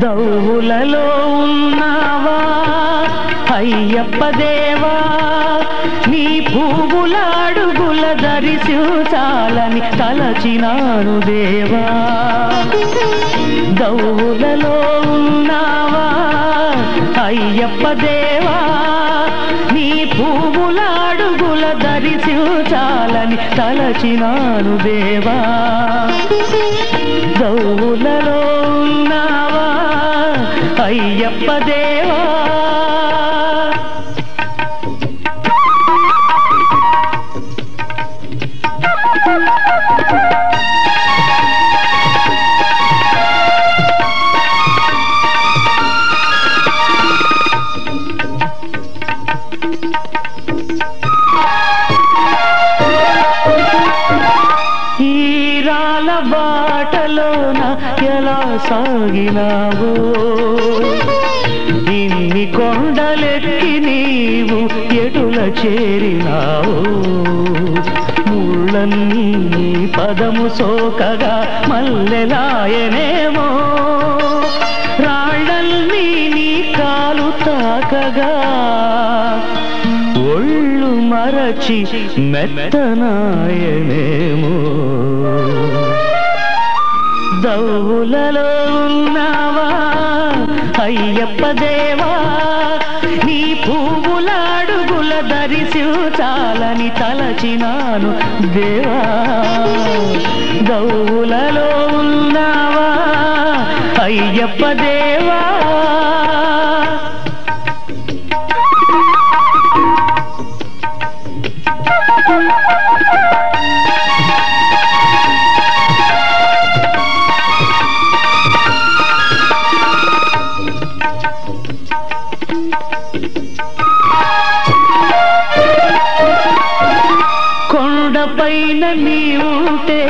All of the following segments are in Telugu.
దౌవులలో ఉన్నావా? అయ్యప్ప దేవా నీ పువ్వుల అడుగుల తలచినాను దేవా. దౌవులలో ఉన్నావా? అయ్యప్ప దేవా నీ పువ్వుల అడుగుల తలచినాను దేవా. దౌవులలో అయ్యప్ప దేవా ఈరాల బాటలోన ఎలా సాగినావో? కొండలెక్కి నీవు ఎటుల చేరినావు? ముళ్ళన్నీ పదము సోకగా మల్లెలాయనేమో? రాళ్ళన్నీ నీ కాలు తాకగా? ఒళ్ళు మరచి మెత్తనాయనేమో? దౌలలో ఉన్నావా? అయ్యప్ప దేవా నీ పువ్వులాడుగుల అడుగుల దరిశించాలని తలచినాను దేవా. దౌలలో ఉన్నావా? అయ్యప్ప దేవా కొండపైన నీవుంటే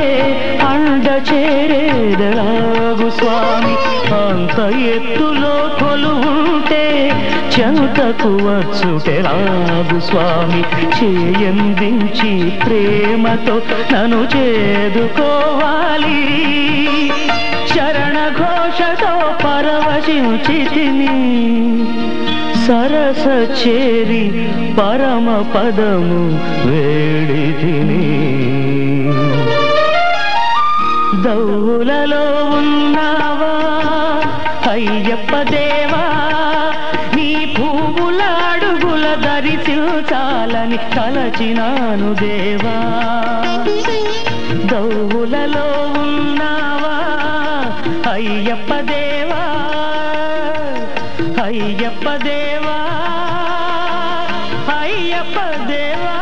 అండ చేరేదలాగు స్వామి. అంత ఎత్తులో కొలువుంటే చెంతకు వచ్చుటెలాగు స్వామి. చేయందించి ప్రేమతో నన్ను చేదుకోవాలి. శరణ ఘోషతో పరవశించితిని సరస చేరి పరమ పదము వేడితిని అయ్యప్ప దేవా నీ పువ్వులాడుగుల అడుగుల దరిచిల్చాలని తలచినాను దేవా. దౌవులలో ఉన్నావా అయ్యప్ప దేవా అయ్యప్ప దేవా అయ్యప్ప దేవా